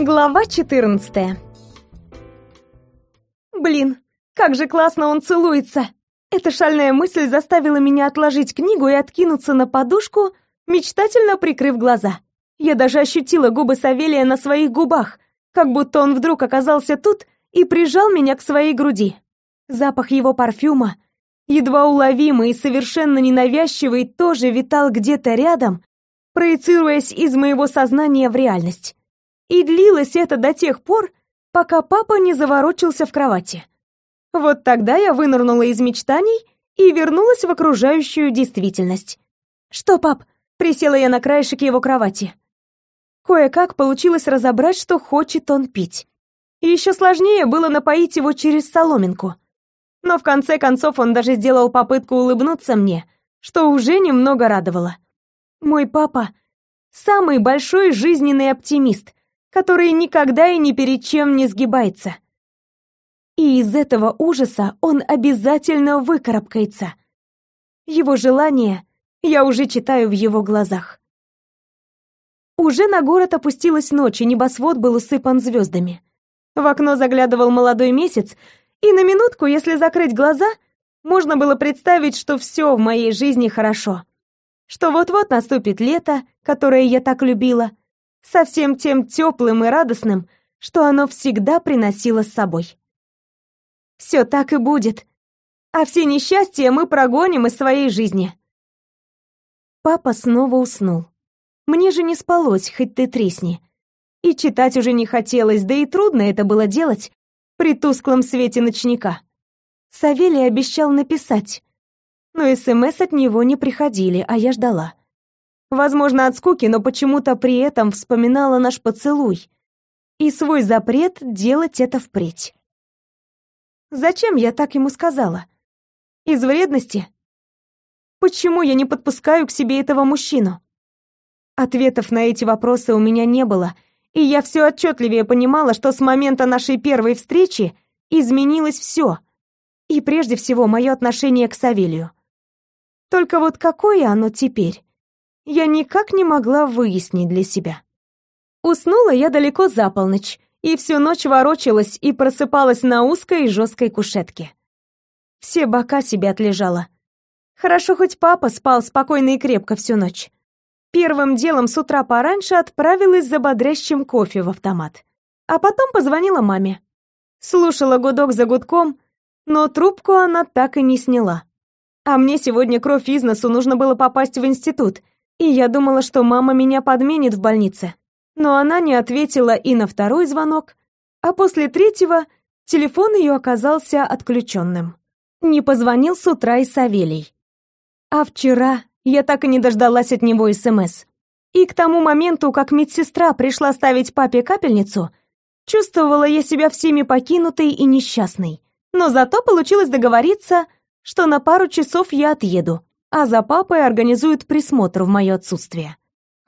Глава 14 Блин, как же классно он целуется! Эта шальная мысль заставила меня отложить книгу и откинуться на подушку, мечтательно прикрыв глаза. Я даже ощутила губы Савелия на своих губах, как будто он вдруг оказался тут и прижал меня к своей груди. Запах его парфюма, едва уловимый и совершенно ненавязчивый, тоже витал где-то рядом, проецируясь из моего сознания в реальность. И длилось это до тех пор, пока папа не заворочился в кровати. Вот тогда я вынырнула из мечтаний и вернулась в окружающую действительность. «Что, пап?» — присела я на краешек его кровати. Кое-как получилось разобрать, что хочет он пить. Еще сложнее было напоить его через соломинку. Но в конце концов он даже сделал попытку улыбнуться мне, что уже немного радовало. Мой папа — самый большой жизненный оптимист, который никогда и ни перед чем не сгибается. И из этого ужаса он обязательно выкарабкается. Его желание я уже читаю в его глазах. Уже на город опустилась ночь, и небосвод был усыпан звездами. В окно заглядывал молодой месяц, и на минутку, если закрыть глаза, можно было представить, что все в моей жизни хорошо что вот-вот наступит лето, которое я так любила, совсем тем теплым и радостным, что оно всегда приносило с собой. Все так и будет, а все несчастья мы прогоним из своей жизни. Папа снова уснул. Мне же не спалось, хоть ты тресни. И читать уже не хотелось, да и трудно это было делать при тусклом свете ночника. Савелий обещал написать, но СМС от него не приходили, а я ждала. Возможно, от скуки, но почему-то при этом вспоминала наш поцелуй и свой запрет делать это впредь. Зачем я так ему сказала? Из вредности? Почему я не подпускаю к себе этого мужчину? Ответов на эти вопросы у меня не было, и я все отчетливее понимала, что с момента нашей первой встречи изменилось все, и прежде всего мое отношение к Савелию. Только вот какое оно теперь, я никак не могла выяснить для себя. Уснула я далеко за полночь, и всю ночь ворочалась и просыпалась на узкой и жесткой кушетке. Все бока себе отлежала. Хорошо, хоть папа спал спокойно и крепко всю ночь. Первым делом с утра пораньше отправилась за бодрящим кофе в автомат. А потом позвонила маме. Слушала гудок за гудком, но трубку она так и не сняла. А мне сегодня кровь из носу нужно было попасть в институт, и я думала, что мама меня подменит в больнице. Но она не ответила и на второй звонок, а после третьего телефон ее оказался отключенным. Не позвонил с утра и Савелий. А вчера я так и не дождалась от него СМС. И к тому моменту, как медсестра пришла ставить папе капельницу, чувствовала я себя всеми покинутой и несчастной. Но зато получилось договориться что на пару часов я отъеду, а за папой организуют присмотр в мое отсутствие.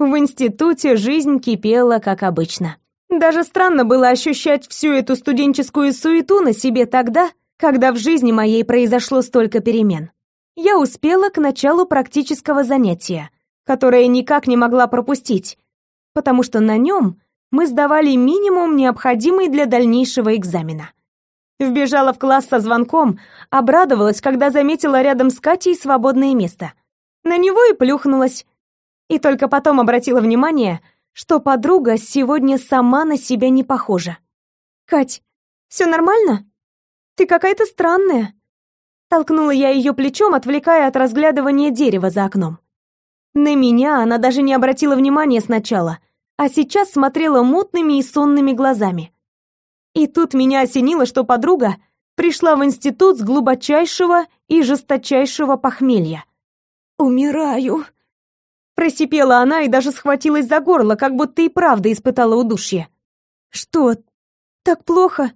В институте жизнь кипела, как обычно. Даже странно было ощущать всю эту студенческую суету на себе тогда, когда в жизни моей произошло столько перемен. Я успела к началу практического занятия, которое никак не могла пропустить, потому что на нем мы сдавали минимум, необходимый для дальнейшего экзамена. Вбежала в класс со звонком, обрадовалась, когда заметила рядом с Катей свободное место. На него и плюхнулась. И только потом обратила внимание, что подруга сегодня сама на себя не похожа. «Кать, все нормально? Ты какая-то странная». Толкнула я ее плечом, отвлекая от разглядывания дерева за окном. На меня она даже не обратила внимания сначала, а сейчас смотрела мутными и сонными глазами. И тут меня осенило, что подруга пришла в институт с глубочайшего и жесточайшего похмелья. «Умираю», Просипела она и даже схватилась за горло, как будто и правда испытала удушье. «Что, так плохо?»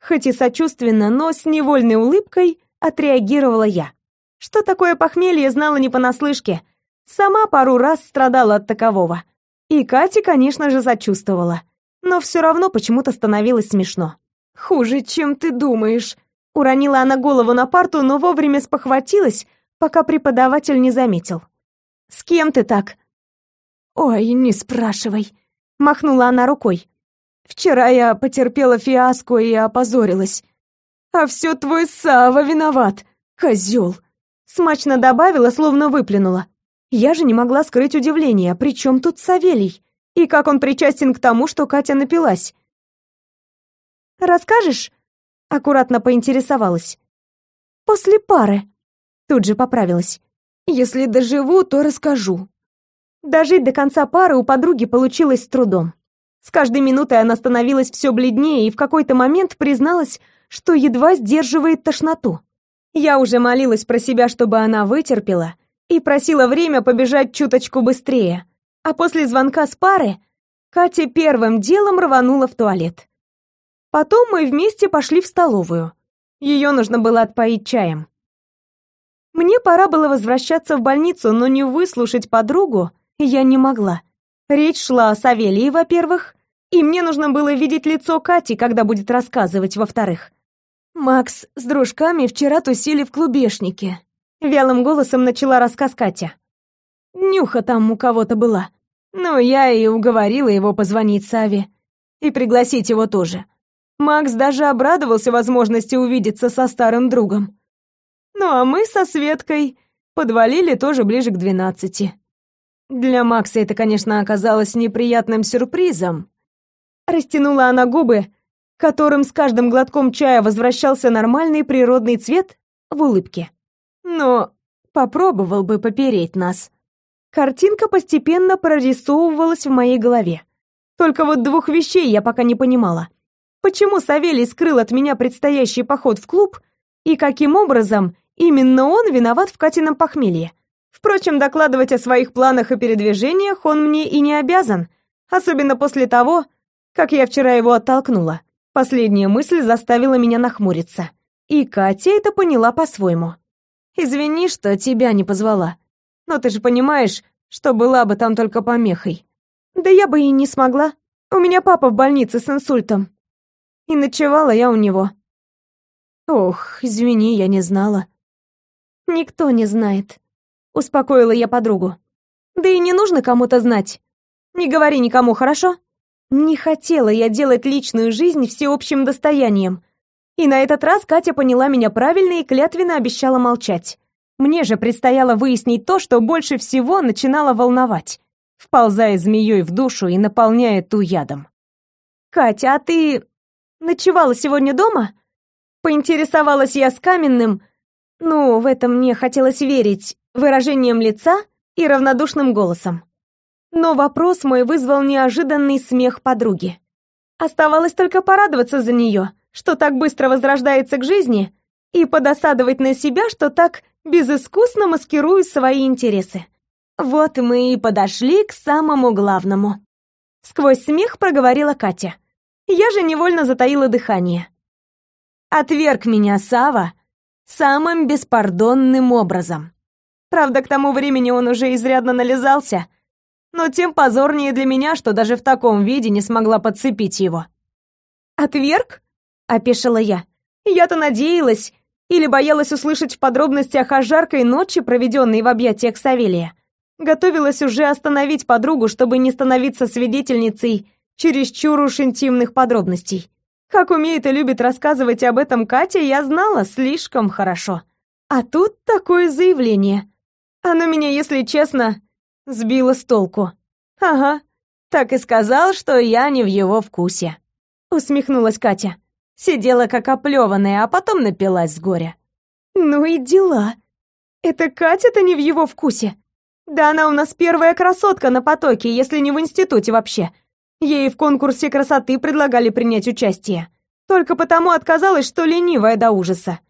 Хоть и сочувственно, но с невольной улыбкой отреагировала я. Что такое похмелье, знала не понаслышке. Сама пару раз страдала от такового. И Катя, конечно же, сочувствовала но все равно почему-то становилось смешно. «Хуже, чем ты думаешь», — уронила она голову на парту, но вовремя спохватилась, пока преподаватель не заметил. «С кем ты так?» «Ой, не спрашивай», — махнула она рукой. Вчера я потерпела фиаско и опозорилась. А все твой Сава виноват, козел. Смачно добавила, словно выплюнула. Я же не могла скрыть удивление, при чем тут Савелий? И как он причастен к тому, что Катя напилась? «Расскажешь?» — аккуратно поинтересовалась. «После пары». Тут же поправилась. «Если доживу, то расскажу». Дожить до конца пары у подруги получилось с трудом. С каждой минутой она становилась все бледнее и в какой-то момент призналась, что едва сдерживает тошноту. Я уже молилась про себя, чтобы она вытерпела, и просила время побежать чуточку быстрее. А после звонка с пары Катя первым делом рванула в туалет. Потом мы вместе пошли в столовую. Ее нужно было отпоить чаем. Мне пора было возвращаться в больницу, но не выслушать подругу я не могла. Речь шла о Савелии, во-первых, и мне нужно было видеть лицо Кати, когда будет рассказывать, во-вторых. Макс с дружками вчера тусили в клубешнике. Вялым голосом начала рассказ Катя. Нюха там у кого-то была. Ну, я и уговорила его позвонить Саве. И пригласить его тоже. Макс даже обрадовался возможности увидеться со старым другом. Ну, а мы со Светкой подвалили тоже ближе к двенадцати. Для Макса это, конечно, оказалось неприятным сюрпризом. Растянула она губы, которым с каждым глотком чая возвращался нормальный природный цвет в улыбке. Но попробовал бы попереть нас. Картинка постепенно прорисовывалась в моей голове. Только вот двух вещей я пока не понимала. Почему Савелий скрыл от меня предстоящий поход в клуб и каким образом именно он виноват в Катином похмелье? Впрочем, докладывать о своих планах и передвижениях он мне и не обязан, особенно после того, как я вчера его оттолкнула. Последняя мысль заставила меня нахмуриться. И Катя это поняла по-своему. «Извини, что тебя не позвала. Но ты же понимаешь, что была бы там только помехой». «Да я бы и не смогла. У меня папа в больнице с инсультом. И ночевала я у него». «Ох, извини, я не знала». «Никто не знает», успокоила я подругу. Да и не нужно кому-то знать. Не говори никому, хорошо? Не хотела я делать личную жизнь всеобщим достоянием. И на этот раз Катя поняла меня правильно и клятвенно обещала молчать. Мне же предстояло выяснить то, что больше всего начинало волновать, вползая змеей в душу и наполняя ту ядом. «Катя, а ты ночевала сегодня дома?» Поинтересовалась я с каменным, ну, в этом мне хотелось верить, выражением лица и равнодушным голосом. Но вопрос мой вызвал неожиданный смех подруги. Оставалось только порадоваться за нее, что так быстро возрождается к жизни, и подосадовать на себя, что так безыскусно маскирую свои интересы. Вот мы и подошли к самому главному. Сквозь смех проговорила Катя. Я же невольно затаила дыхание. Отверг меня Сава самым беспардонным образом. Правда, к тому времени он уже изрядно нализался, но тем позорнее для меня, что даже в таком виде не смогла подцепить его. «Отверг?» — опешила я. «Я-то надеялась или боялась услышать в подробностях о жаркой ночи, проведенной в объятиях Савелия. Готовилась уже остановить подругу, чтобы не становиться свидетельницей чересчур уж интимных подробностей. Как умеет и любит рассказывать об этом Катя, я знала слишком хорошо. А тут такое заявление. Оно меня, если честно, сбило с толку. Ага, так и сказал, что я не в его вкусе. Усмехнулась Катя. Сидела как оплеванная, а потом напилась с горя. Ну и дела. Это Катя-то не в его вкусе. Да она у нас первая красотка на потоке, если не в институте вообще. Ей в конкурсе красоты предлагали принять участие. Только потому отказалась, что ленивая до ужаса.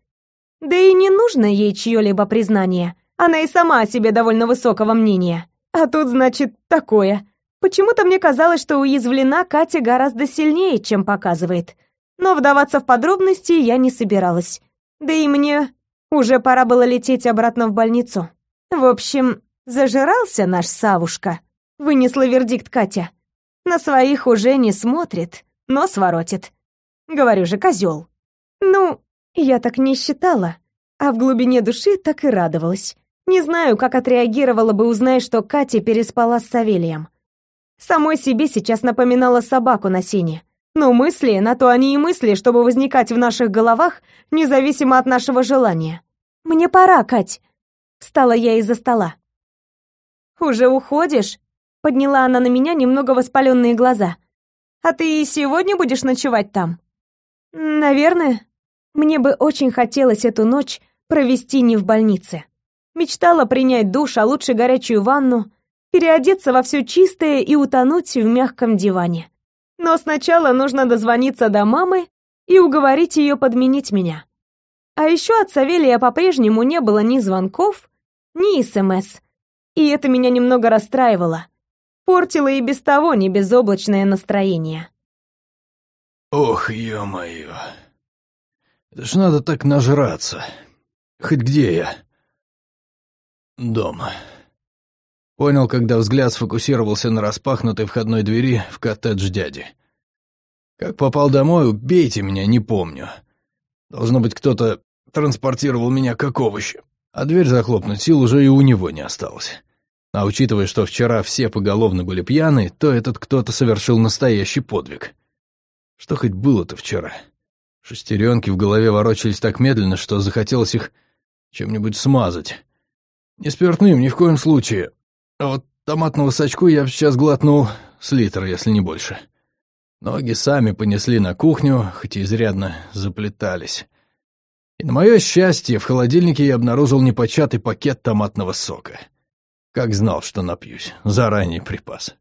Да и не нужно ей чье-либо признание. Она и сама о себе довольно высокого мнения. А тут, значит, такое. Почему-то мне казалось, что уязвлена Катя гораздо сильнее, чем показывает. Но вдаваться в подробности я не собиралась. Да и мне уже пора было лететь обратно в больницу. В общем, зажирался наш Савушка. Вынесла вердикт Катя. На своих уже не смотрит, но своротит. Говорю же, козел. Ну, я так не считала, а в глубине души так и радовалась. Не знаю, как отреагировала бы, узнай, что Катя переспала с Савелием. Самой себе сейчас напоминала собаку на сене. Но мысли, на то они и мысли, чтобы возникать в наших головах, независимо от нашего желания. «Мне пора, Кать», — встала я из-за стола. «Уже уходишь?» — подняла она на меня немного воспаленные глаза. «А ты и сегодня будешь ночевать там?» «Наверное. Мне бы очень хотелось эту ночь провести не в больнице. Мечтала принять душ, а лучше горячую ванну, переодеться во все чистое и утонуть в мягком диване. Но сначала нужно дозвониться до мамы и уговорить ее подменить меня. А еще от Савелия по-прежнему не было ни звонков, ни СМС. И это меня немного расстраивало. Портило и без того не безоблачное настроение. Ох, ё-моё. Это ж надо так нажраться. Хоть где я? Дома. Понял, когда взгляд сфокусировался на распахнутой входной двери в коттедж дяди. Как попал домой, убейте меня, не помню. Должно быть, кто-то транспортировал меня как овощи. А дверь захлопнуть сил уже и у него не осталось. А учитывая, что вчера все поголовно были пьяны, то этот кто-то совершил настоящий подвиг. Что хоть было-то вчера? Шестеренки в голове ворочались так медленно, что захотелось их чем-нибудь смазать. Не спиртным, ни в коем случае. А вот томатного сачку я сейчас глотнул с литра, если не больше. Ноги сами понесли на кухню, хоть и изрядно заплетались. И на мое счастье, в холодильнике я обнаружил непочатый пакет томатного сока. Как знал, что напьюсь. Заранее припас.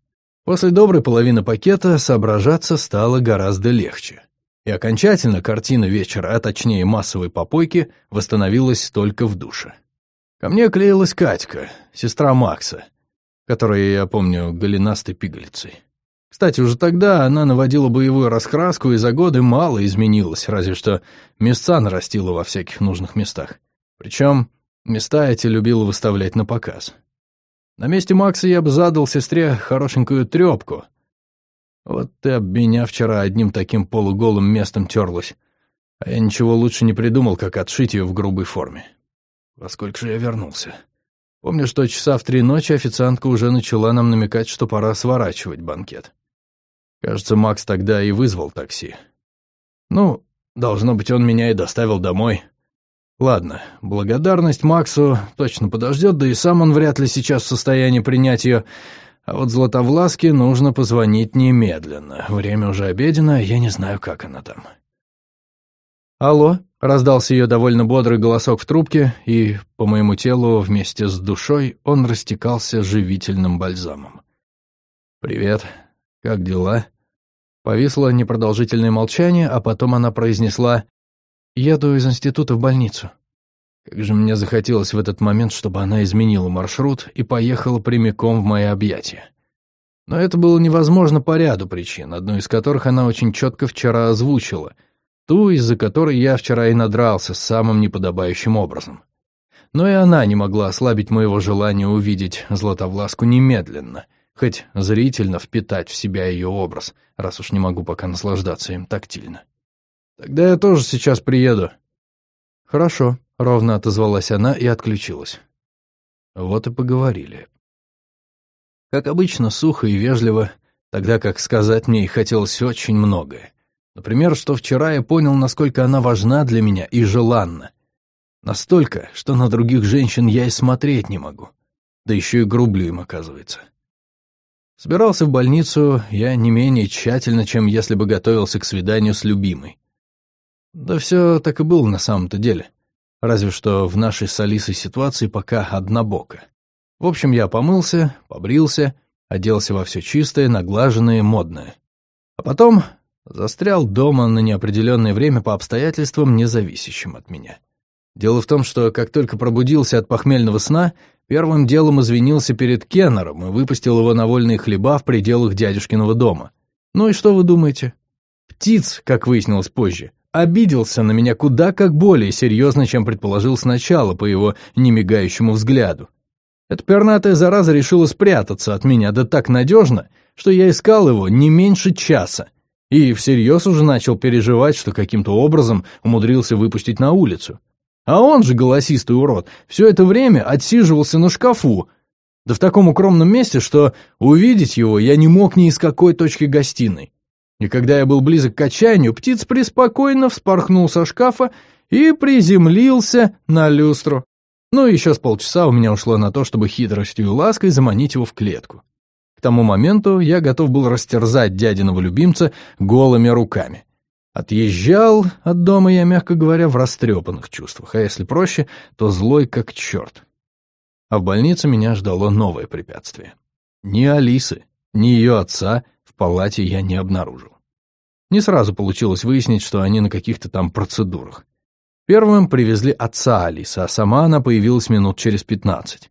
После доброй половины пакета соображаться стало гораздо легче. И окончательно картина вечера, а точнее массовой попойки, восстановилась только в душе. Ко мне клеилась Катька, сестра Макса, которая, я помню, голенастой пигалицей. Кстати, уже тогда она наводила боевую раскраску и за годы мало изменилась, разве что места нарастила во всяких нужных местах. Причем места эти любила выставлять на показ. На месте Макса я бы задал сестре хорошенькую трёпку. Вот ты об меня вчера одним таким полуголым местом терлась. А я ничего лучше не придумал, как отшить ее в грубой форме. Во сколько же я вернулся? Помню, что часа в три ночи официантка уже начала нам намекать, что пора сворачивать банкет. Кажется, Макс тогда и вызвал такси. Ну, должно быть, он меня и доставил домой. Ладно, благодарность Максу точно подождет, да и сам он вряд ли сейчас в состоянии принять ее. А вот Златовласке нужно позвонить немедленно. Время уже обедено, я не знаю, как она там. «Алло», — раздался ее довольно бодрый голосок в трубке, и по моему телу вместе с душой он растекался живительным бальзамом. «Привет. Как дела?» Повисло непродолжительное молчание, а потом она произнесла Еду из института в больницу. Как же мне захотелось в этот момент, чтобы она изменила маршрут и поехала прямиком в мои объятия. Но это было невозможно по ряду причин, одну из которых она очень четко вчера озвучила, ту, из-за которой я вчера и надрался самым неподобающим образом. Но и она не могла ослабить моего желания увидеть Златовласку немедленно, хоть зрительно впитать в себя ее образ, раз уж не могу пока наслаждаться им тактильно. «Тогда я тоже сейчас приеду». «Хорошо», — ровно отозвалась она и отключилась. Вот и поговорили. Как обычно, сухо и вежливо, тогда как сказать мне и хотелось очень многое. Например, что вчера я понял, насколько она важна для меня и желанна. Настолько, что на других женщин я и смотреть не могу. Да еще и грублю им, оказывается. Собирался в больницу я не менее тщательно, чем если бы готовился к свиданию с любимой. Да все так и было на самом-то деле. Разве что в нашей с Алисой ситуации пока однобоко. В общем, я помылся, побрился, оделся во все чистое, наглаженное модное. А потом застрял дома на неопределенное время по обстоятельствам, независящим от меня. Дело в том, что как только пробудился от похмельного сна, первым делом извинился перед Кеннером и выпустил его на вольные хлеба в пределах дядюшкиного дома. Ну и что вы думаете? Птиц, как выяснилось позже, обиделся на меня куда как более серьезно, чем предположил сначала по его немигающему взгляду. Эта пернатая зараза решила спрятаться от меня да так надежно, что я искал его не меньше часа, и всерьез уже начал переживать, что каким-то образом умудрился выпустить на улицу. А он же, голосистый урод, все это время отсиживался на шкафу, да в таком укромном месте, что увидеть его я не мог ни из какой точки гостиной. И когда я был близок к отчаянию, птиц преспокойно вспорхнул со шкафа и приземлился на люстру. Ну и еще с полчаса у меня ушло на то, чтобы хитростью и лаской заманить его в клетку. К тому моменту я готов был растерзать дядиного любимца голыми руками. Отъезжал от дома я, мягко говоря, в растрепанных чувствах, а если проще, то злой как черт. А в больнице меня ждало новое препятствие. Ни Алисы, ни ее отца в палате я не обнаружил. Не сразу получилось выяснить, что они на каких-то там процедурах. Первым привезли отца Алисы, а сама она появилась минут через пятнадцать.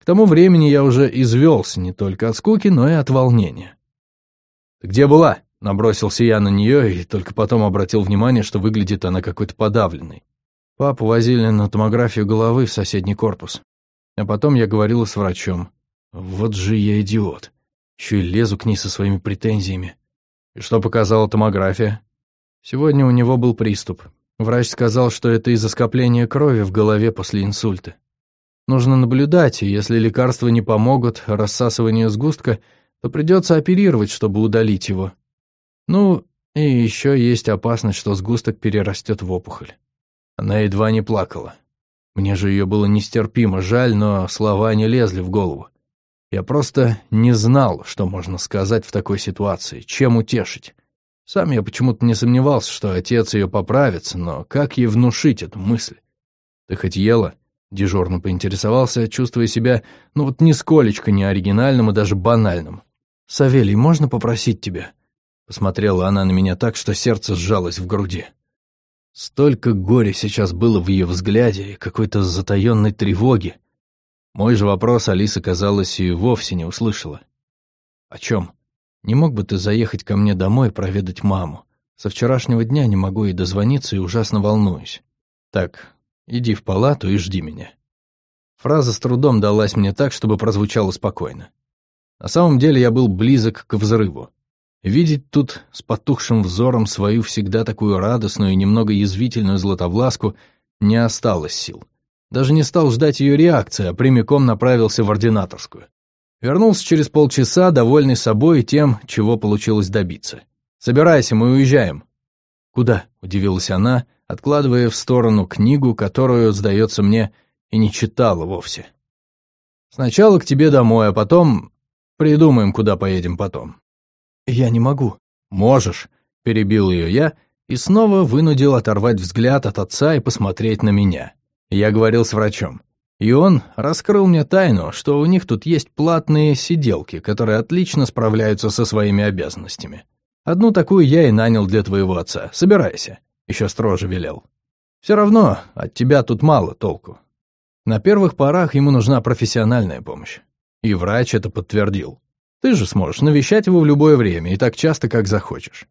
К тому времени я уже извелся не только от скуки, но и от волнения. где была?» Набросился я на нее и только потом обратил внимание, что выглядит она какой-то подавленной. Папу возили на томографию головы в соседний корпус. А потом я говорила с врачом. Вот же я идиот. Еще и лезу к ней со своими претензиями. И что показала томография? Сегодня у него был приступ. Врач сказал, что это из-за скопления крови в голове после инсульта. Нужно наблюдать, и если лекарства не помогут рассасыванию сгустка, то придется оперировать, чтобы удалить его. Ну, и еще есть опасность, что сгусток перерастет в опухоль. Она едва не плакала. Мне же ее было нестерпимо жаль, но слова не лезли в голову. Я просто не знал, что можно сказать в такой ситуации, чем утешить. Сам я почему-то не сомневался, что отец ее поправится, но как ей внушить эту мысль? Ты хоть ела? Дежурно поинтересовался, чувствуя себя, ну вот нисколечко не оригинальным и даже банальным. «Савелий, можно попросить тебя?» Посмотрела она на меня так, что сердце сжалось в груди. Столько горя сейчас было в ее взгляде и какой-то затаенной тревоги. Мой же вопрос Алиса, казалось, и вовсе не услышала. «О чем? Не мог бы ты заехать ко мне домой проведать маму? Со вчерашнего дня не могу ей дозвониться и ужасно волнуюсь. Так, иди в палату и жди меня». Фраза с трудом далась мне так, чтобы прозвучала спокойно. На самом деле я был близок к взрыву. Видеть тут с потухшим взором свою всегда такую радостную и немного язвительную златовласку не осталось сил. Даже не стал ждать ее реакции, а прямиком направился в ординаторскую. Вернулся через полчаса, довольный собой и тем, чего получилось добиться. «Собирайся, мы уезжаем». «Куда?» — удивилась она, откладывая в сторону книгу, которую, сдается мне, и не читала вовсе. «Сначала к тебе домой, а потом придумаем, куда поедем потом». «Я не могу». «Можешь», — перебил ее я и снова вынудил оторвать взгляд от отца и посмотреть на меня. Я говорил с врачом. И он раскрыл мне тайну, что у них тут есть платные сиделки, которые отлично справляются со своими обязанностями. Одну такую я и нанял для твоего отца. Собирайся. Еще строже велел. Все равно от тебя тут мало толку. На первых порах ему нужна профессиональная помощь. И врач это подтвердил. Ты же сможешь навещать его в любое время и так часто, как захочешь.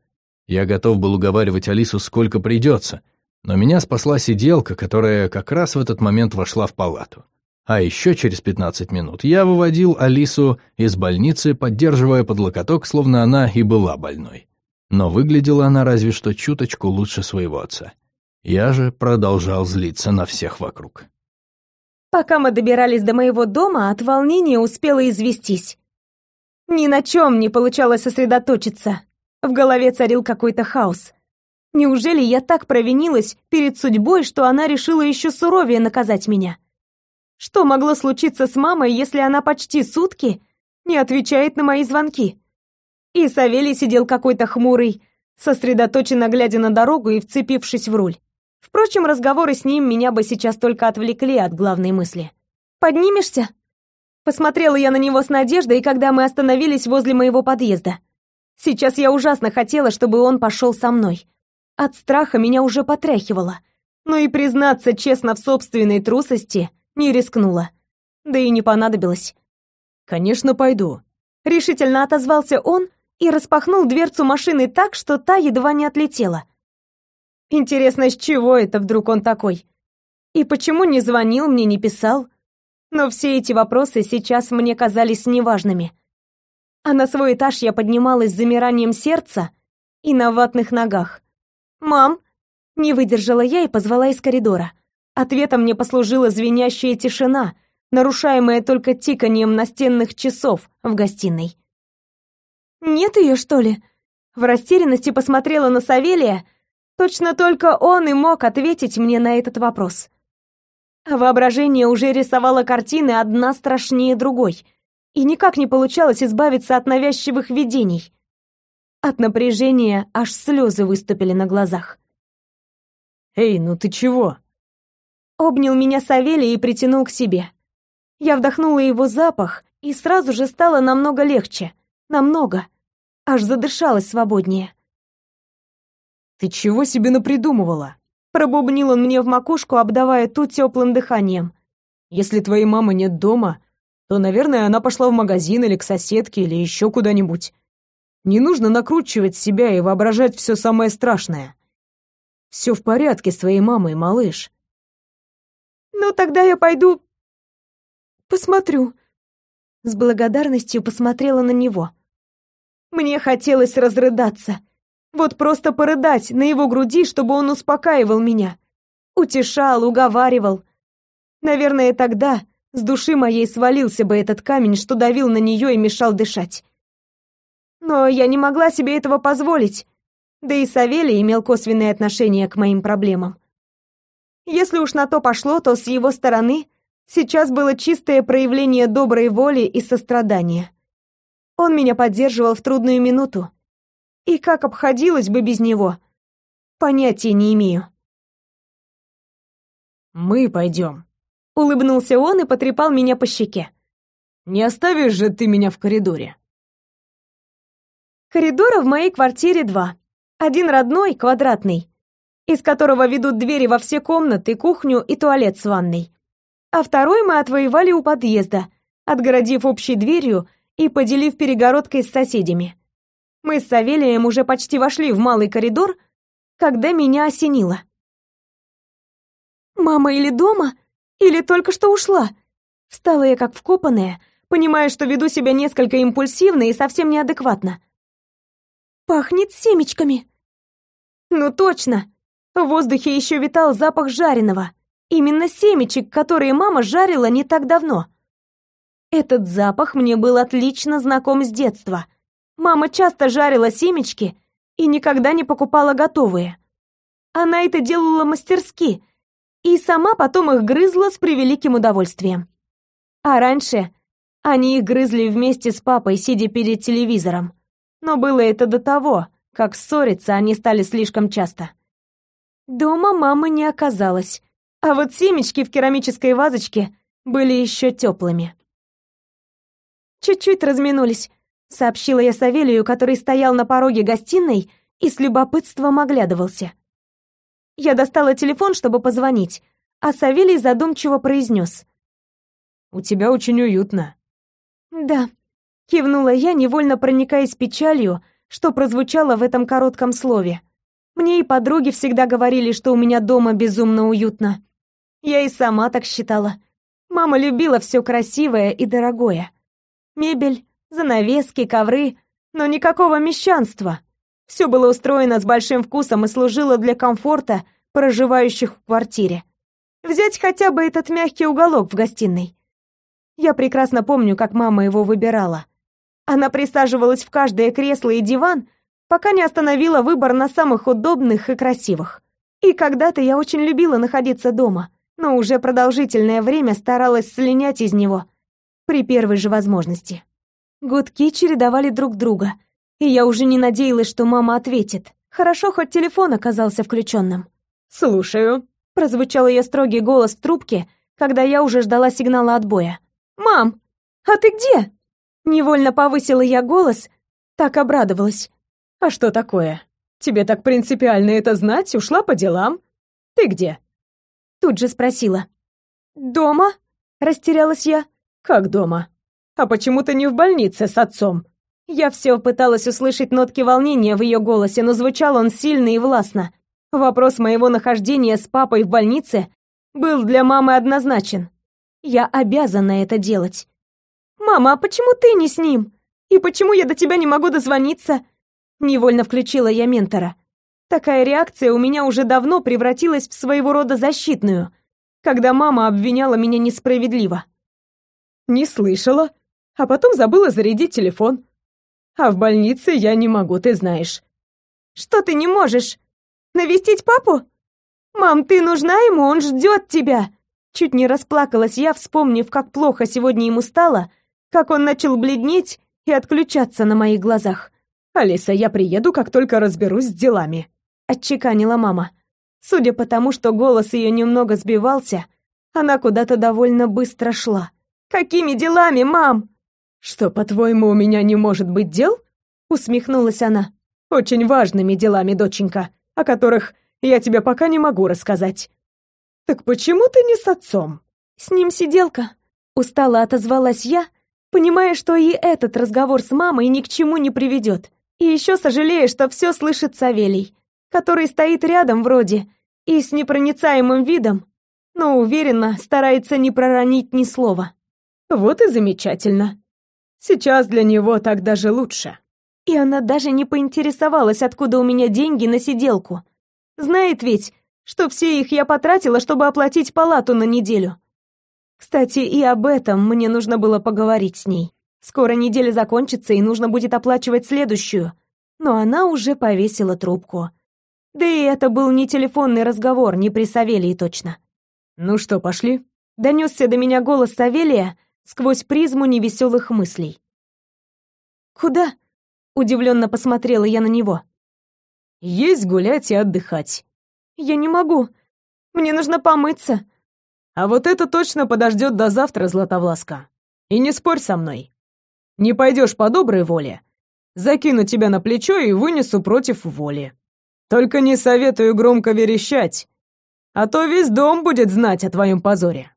Я готов был уговаривать Алису сколько придется, но меня спасла сиделка, которая как раз в этот момент вошла в палату. А еще через 15 минут я выводил Алису из больницы, поддерживая под локоток, словно она и была больной. Но выглядела она разве что чуточку лучше своего отца. Я же продолжал злиться на всех вокруг. Пока мы добирались до моего дома, от волнения успела известись. Ни на чем не получалось сосредоточиться. В голове царил какой-то хаос. Неужели я так провинилась перед судьбой, что она решила еще суровее наказать меня? Что могло случиться с мамой, если она почти сутки не отвечает на мои звонки? И Савелий сидел какой-то хмурый, сосредоточенно глядя на дорогу и вцепившись в руль. Впрочем, разговоры с ним меня бы сейчас только отвлекли от главной мысли. «Поднимешься?» Посмотрела я на него с надеждой, когда мы остановились возле моего подъезда. Сейчас я ужасно хотела, чтобы он пошел со мной. От страха меня уже потряхивало. Но и признаться честно в собственной трусости не рискнула. Да и не понадобилось. «Конечно, пойду», — решительно отозвался он и распахнул дверцу машины так, что та едва не отлетела. Интересно, с чего это вдруг он такой? И почему не звонил мне, не писал? Но все эти вопросы сейчас мне казались неважными. А на свой этаж я поднималась с замиранием сердца и на ватных ногах. «Мам!» Не выдержала я и позвала из коридора. Ответом мне послужила звенящая тишина, нарушаемая только тиканием настенных часов в гостиной. «Нет ее, что ли?» В растерянности посмотрела на Савелия, точно только он и мог ответить мне на этот вопрос. Воображение уже рисовало картины одна страшнее другой, и никак не получалось избавиться от навязчивых видений. От напряжения аж слезы выступили на глазах. «Эй, ну ты чего?» Обнял меня Савелий и притянул к себе. Я вдохнула его запах, и сразу же стало намного легче. Намного. Аж задышалась свободнее. «Ты чего себе напридумывала?» Пробубнил он мне в макушку, обдавая ту теплым дыханием. «Если твоей мамы нет дома, то, наверное, она пошла в магазин или к соседке, или еще куда-нибудь. Не нужно накручивать себя и воображать все самое страшное. Все в порядке с твоей мамой, малыш. Ну, тогда я пойду... посмотрю. С благодарностью посмотрела на него. Мне хотелось разрыдаться. Вот просто порыдать на его груди, чтобы он успокаивал меня. Утешал, уговаривал. Наверное, тогда с души моей свалился бы этот камень, что давил на нее и мешал дышать. Но я не могла себе этого позволить. Да и Савелий имел косвенное отношение к моим проблемам. Если уж на то пошло, то с его стороны сейчас было чистое проявление доброй воли и сострадания. Он меня поддерживал в трудную минуту. И как обходилась бы без него, понятия не имею. «Мы пойдем», — улыбнулся он и потрепал меня по щеке. «Не оставишь же ты меня в коридоре?» Коридора в моей квартире два. Один родной, квадратный, из которого ведут двери во все комнаты, кухню и туалет с ванной. А второй мы отвоевали у подъезда, отгородив общей дверью и поделив перегородкой с соседями. Мы с Савелием уже почти вошли в малый коридор, когда меня осенило. «Мама или дома, или только что ушла?» Встала я как вкопанная, понимая, что веду себя несколько импульсивно и совсем неадекватно. Пахнет семечками. Ну точно. В воздухе еще витал запах жареного. Именно семечек, которые мама жарила не так давно. Этот запах мне был отлично знаком с детства. Мама часто жарила семечки и никогда не покупала готовые. Она это делала мастерски и сама потом их грызла с превеликим удовольствием. А раньше они их грызли вместе с папой, сидя перед телевизором но было это до того, как ссориться они стали слишком часто. Дома мамы не оказалось, а вот семечки в керамической вазочке были еще теплыми. «Чуть-чуть разминулись», — сообщила я Савелию, который стоял на пороге гостиной и с любопытством оглядывался. Я достала телефон, чтобы позвонить, а Савелий задумчиво произнес. «У тебя очень уютно». «Да», Кивнула я, невольно проникаясь печалью, что прозвучало в этом коротком слове. Мне и подруги всегда говорили, что у меня дома безумно уютно. Я и сама так считала. Мама любила все красивое и дорогое. Мебель, занавески, ковры, но никакого мещанства. Все было устроено с большим вкусом и служило для комфорта проживающих в квартире. Взять хотя бы этот мягкий уголок в гостиной. Я прекрасно помню, как мама его выбирала. Она присаживалась в каждое кресло и диван, пока не остановила выбор на самых удобных и красивых. И когда-то я очень любила находиться дома, но уже продолжительное время старалась слинять из него при первой же возможности. Гудки чередовали друг друга, и я уже не надеялась, что мама ответит. Хорошо, хоть телефон оказался включенным. «Слушаю», — прозвучал ее строгий голос в трубке, когда я уже ждала сигнала отбоя. «Мам, а ты где?» Невольно повысила я голос, так обрадовалась. «А что такое? Тебе так принципиально это знать? Ушла по делам? Ты где?» Тут же спросила. «Дома?» — растерялась я. «Как дома? А почему ты не в больнице с отцом?» Я все пыталась услышать нотки волнения в ее голосе, но звучал он сильно и властно. Вопрос моего нахождения с папой в больнице был для мамы однозначен. Я обязана это делать. «Мама, а почему ты не с ним? И почему я до тебя не могу дозвониться?» Невольно включила я ментора. Такая реакция у меня уже давно превратилась в своего рода защитную, когда мама обвиняла меня несправедливо. «Не слышала, а потом забыла зарядить телефон. А в больнице я не могу, ты знаешь. Что ты не можешь? Навестить папу? Мам, ты нужна ему, он ждет тебя. Чуть не расплакалась я, вспомнив, как плохо сегодня ему стало, как он начал бледнеть и отключаться на моих глазах. «Алиса, я приеду, как только разберусь с делами», — отчеканила мама. Судя по тому, что голос ее немного сбивался, она куда-то довольно быстро шла. «Какими делами, мам?» «Что, по-твоему, у меня не может быть дел?» — усмехнулась она. «Очень важными делами, доченька, о которых я тебе пока не могу рассказать». «Так почему ты не с отцом?» «С ним сиделка», — устало отозвалась я, понимая, что и этот разговор с мамой ни к чему не приведет. И еще сожалея, что все слышит Савелий, который стоит рядом вроде и с непроницаемым видом, но уверенно старается не проронить ни слова. Вот и замечательно. Сейчас для него так даже лучше. И она даже не поинтересовалась, откуда у меня деньги на сиделку. Знает ведь, что все их я потратила, чтобы оплатить палату на неделю. Кстати, и об этом мне нужно было поговорить с ней. Скоро неделя закончится, и нужно будет оплачивать следующую. Но она уже повесила трубку. Да и это был не телефонный разговор, не при Савелии точно. «Ну что, пошли?» Донесся до меня голос Савелия сквозь призму невеселых мыслей. «Куда?» — удивленно посмотрела я на него. «Есть гулять и отдыхать». «Я не могу. Мне нужно помыться». «А вот это точно подождет до завтра, Златовласка. И не спорь со мной. Не пойдешь по доброй воле, закину тебя на плечо и вынесу против воли. Только не советую громко верещать, а то весь дом будет знать о твоем позоре.